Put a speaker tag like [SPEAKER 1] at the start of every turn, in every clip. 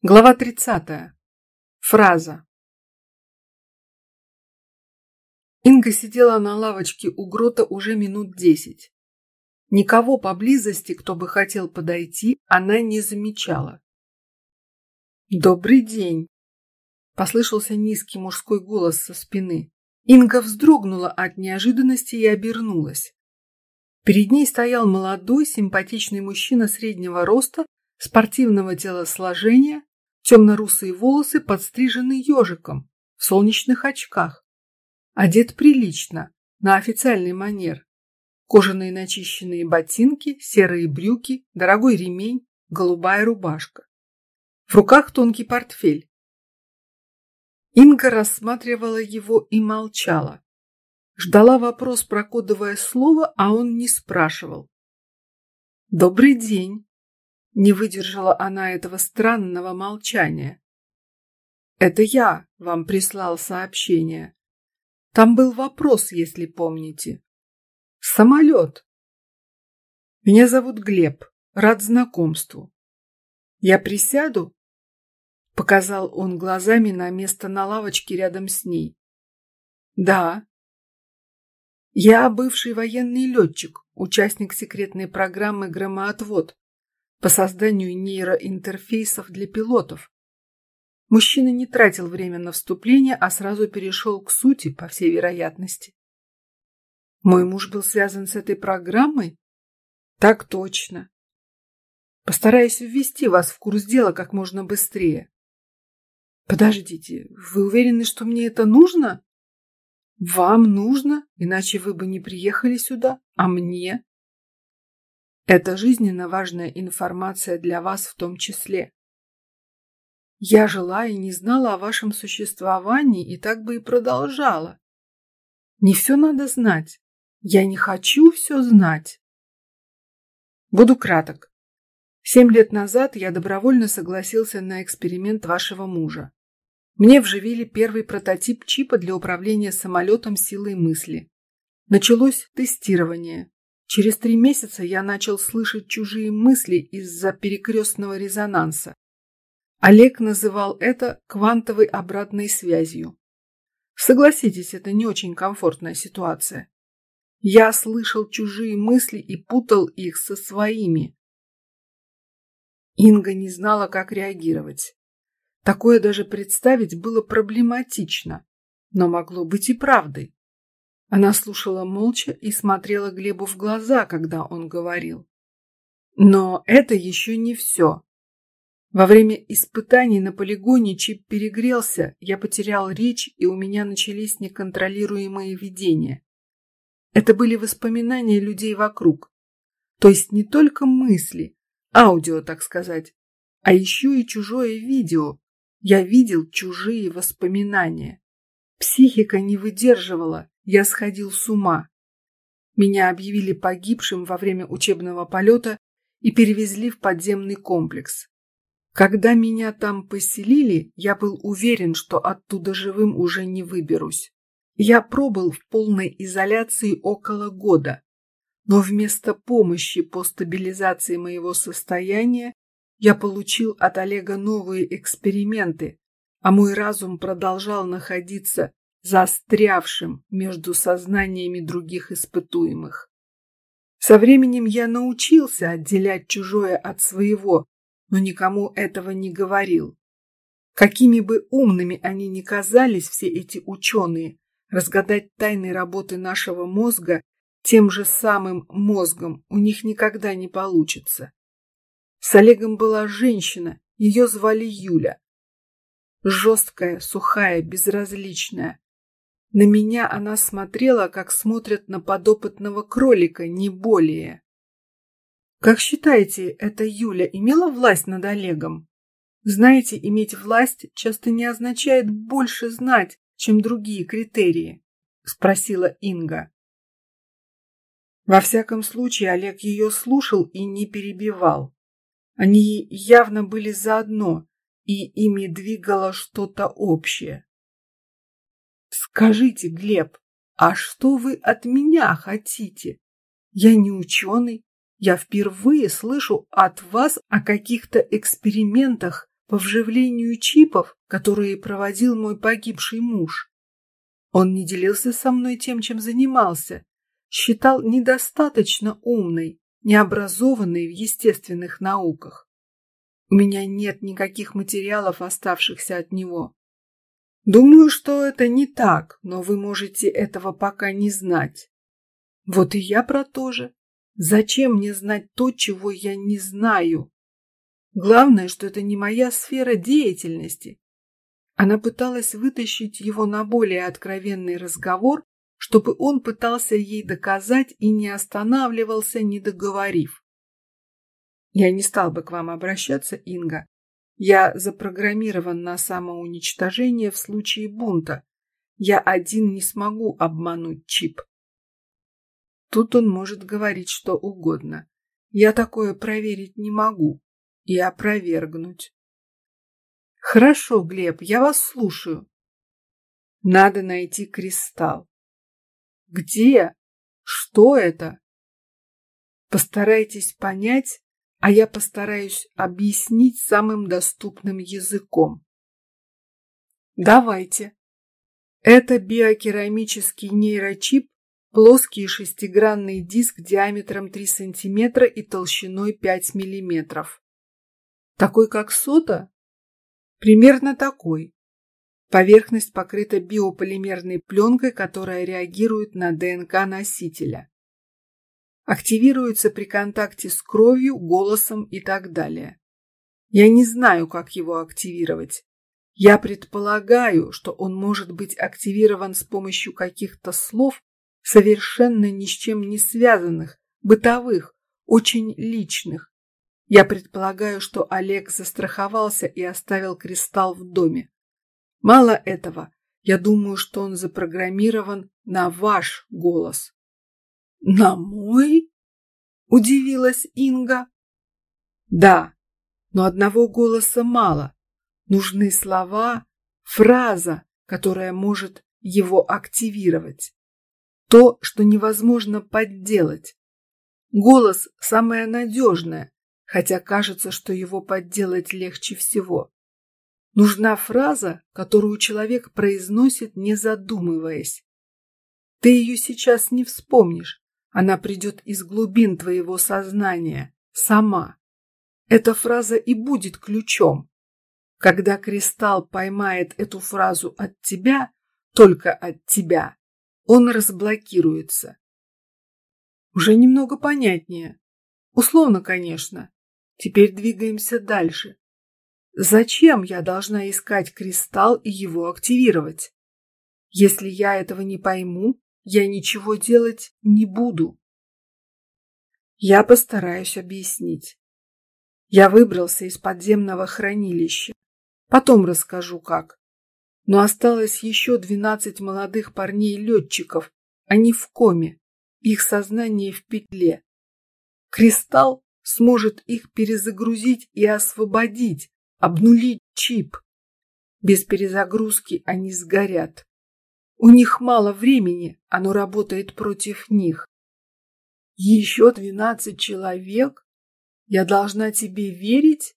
[SPEAKER 1] Глава 30. Фраза. Инга сидела на лавочке у грота уже минут десять. Никого поблизости, кто бы хотел подойти, она не замечала. «Добрый день!» – послышался низкий мужской голос со спины. Инга вздрогнула от неожиданности и обернулась. Перед ней стоял молодой, симпатичный мужчина среднего роста, спортивного телосложения, темно-русые волосы подстрижены ежиком, в солнечных очках. Одет прилично, на официальный манер. Кожаные начищенные ботинки, серые брюки, дорогой ремень, голубая рубашка. В руках тонкий портфель. Инга рассматривала его и молчала. Ждала вопрос про кодовое слово, а он не спрашивал. «Добрый день!» Не выдержала она этого странного молчания. Это я вам прислал сообщение. Там был вопрос, если помните. Самолет. Меня зовут Глеб. Рад знакомству. Я присяду? Показал он глазами на место на лавочке рядом с ней. Да. Я бывший военный летчик, участник секретной программы «Громоотвод», по созданию нейроинтерфейсов для пилотов. Мужчина не тратил время на вступление, а сразу перешел к сути, по всей вероятности. Мой муж был связан с этой программой? Так точно. Постараюсь ввести вас в курс дела как можно быстрее. Подождите, вы уверены, что мне это нужно? Вам нужно, иначе вы бы не приехали сюда, а мне? Это жизненно важная информация для вас в том числе. Я жила и не знала о вашем существовании, и так бы и продолжала. Не все надо знать. Я не хочу все знать. Буду краток. Семь лет назад я добровольно согласился на эксперимент вашего мужа. Мне вживили первый прототип чипа для управления самолетом силой мысли. Началось тестирование. Через три месяца я начал слышать чужие мысли из-за перекрестного резонанса. Олег называл это квантовой обратной связью. Согласитесь, это не очень комфортная ситуация. Я слышал чужие мысли и путал их со своими. Инга не знала, как реагировать. Такое даже представить было проблематично, но могло быть и правдой. Она слушала молча и смотрела Глебу в глаза, когда он говорил. Но это еще не все. Во время испытаний на полигоне чип перегрелся, я потерял речь, и у меня начались неконтролируемые видения. Это были воспоминания людей вокруг. То есть не только мысли, аудио, так сказать, а еще и чужое видео. Я видел чужие воспоминания. Психика не выдерживала, я сходил с ума. Меня объявили погибшим во время учебного полета и перевезли в подземный комплекс. Когда меня там поселили, я был уверен, что оттуда живым уже не выберусь. Я пробыл в полной изоляции около года, но вместо помощи по стабилизации моего состояния я получил от Олега новые эксперименты, а мой разум продолжал находиться застрявшим между сознаниями других испытуемых. Со временем я научился отделять чужое от своего, но никому этого не говорил. Какими бы умными они ни казались, все эти ученые, разгадать тайны работы нашего мозга тем же самым мозгом у них никогда не получится. С Олегом была женщина, ее звали Юля. Жесткая, сухая, безразличная, на меня она смотрела, как смотрят на подопытного кролика, не более. Как считаете, эта Юля имела власть над Олегом? Знаете, иметь власть часто не означает больше знать, чем другие критерии, спросила Инга. Во всяком случае, Олег ее слушал и не перебивал. Они явно были заодно, и ими двигало что-то общее. Скажите, Глеб, а что вы от меня хотите? Я не ученый. Я впервые слышу от вас о каких-то экспериментах по вживлению чипов, которые проводил мой погибший муж. Он не делился со мной тем, чем занимался, считал недостаточно умной, необразованной в естественных науках. У меня нет никаких материалов, оставшихся от него. Думаю, что это не так, но вы можете этого пока не знать. Вот и я про то же. Зачем мне знать то, чего я не знаю? Главное, что это не моя сфера деятельности. Она пыталась вытащить его на более откровенный разговор, чтобы он пытался ей доказать и не останавливался, не договорив. Я не стал бы к вам обращаться, Инга. Я запрограммирован на самоуничтожение в случае бунта. Я один не смогу обмануть чип. Тут он может говорить что угодно. Я такое проверить не могу и опровергнуть. Хорошо, Глеб, я вас слушаю. Надо найти кристалл. Где? Что это? Постарайтесь понять, а я постараюсь объяснить самым доступным языком. Давайте. Это биокерамический нейрочип, плоский шестигранный диск диаметром 3 см и толщиной 5 мм. Такой, как сота? Примерно такой. Поверхность покрыта биополимерной пленкой, которая реагирует на ДНК носителя. Активируется при контакте с кровью, голосом и так далее. Я не знаю, как его активировать. Я предполагаю, что он может быть активирован с помощью каких-то слов, совершенно ни с чем не связанных, бытовых, очень личных. Я предполагаю, что Олег застраховался и оставил кристалл в доме. Мало этого, я думаю, что он запрограммирован на ваш голос. На мой? Удивилась Инга. Да, но одного голоса мало. Нужны слова, фраза, которая может его активировать. То, что невозможно подделать. Голос самое надежное, хотя кажется, что его подделать легче всего. Нужна фраза, которую человек произносит, не задумываясь. Ты ее сейчас не вспомнишь, она придет из глубин твоего сознания, сама. Эта фраза и будет ключом. Когда кристалл поймает эту фразу от тебя, только от тебя, он разблокируется. Уже немного понятнее. Условно, конечно. Теперь двигаемся дальше. Зачем я должна искать кристалл и его активировать? Если я этого не пойму, я ничего делать не буду. Я постараюсь объяснить. Я выбрался из подземного хранилища. Потом расскажу, как. Но осталось еще двенадцать молодых парней-летчиков. Они в коме. Их сознание в петле. Кристалл сможет их перезагрузить и освободить, обнулить чип. Без перезагрузки они сгорят. У них мало времени, оно работает против них. Еще двенадцать человек? Я должна тебе верить?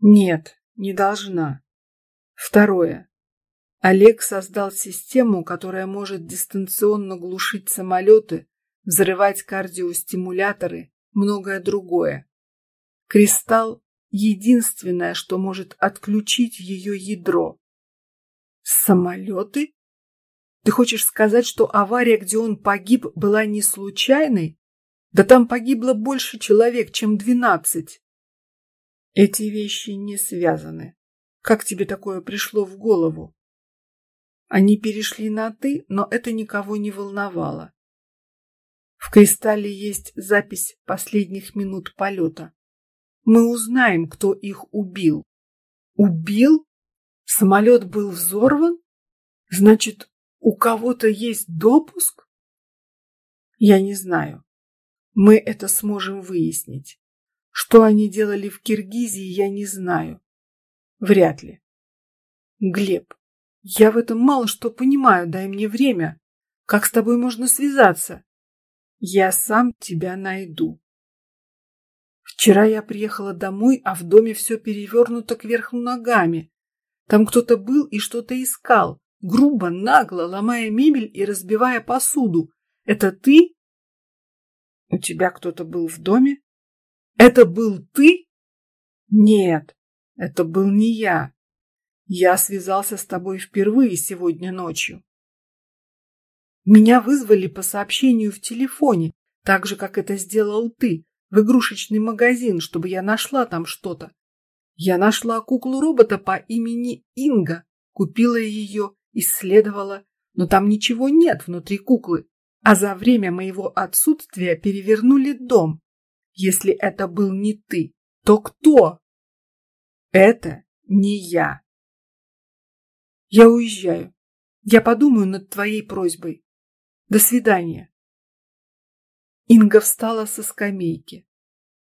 [SPEAKER 1] Нет, не должна. Второе. Олег создал систему, которая может дистанционно глушить самолеты, взрывать кардиостимуляторы, многое другое. Кристалл единственное, что может отключить ее ядро. Самолеты? Ты хочешь сказать, что авария, где он погиб, была не случайной? Да там погибло больше человек, чем двенадцать. Эти вещи не связаны. Как тебе такое пришло в голову? Они перешли на «ты», но это никого не волновало. В кристалле есть запись последних минут полета. Мы узнаем, кто их убил. Убил? Самолет был взорван? Значит, у кого-то есть допуск? Я не знаю. Мы это сможем выяснить. Что они делали в Киргизии, я не знаю. Вряд ли. Глеб, я в этом мало что понимаю, дай мне время. Как с тобой можно связаться? Я сам тебя найду Вчера я приехала домой, а в доме все перевернуто кверху ногами. Там кто-то был и что-то искал, грубо, нагло, ломая мебель и разбивая посуду. Это ты? У тебя кто-то был в доме? Это был ты? Нет, это был не я. Я связался с тобой впервые сегодня ночью. Меня вызвали по сообщению в телефоне, так же, как это сделал ты, в игрушечный магазин, чтобы я нашла там что-то. Я нашла куклу-робота по имени Инга, купила ее, исследовала, но там ничего нет внутри куклы. А за время моего отсутствия перевернули дом. Если это был не ты, то кто? Это не я. Я уезжаю. Я подумаю над твоей просьбой. До свидания. Инга встала со скамейки.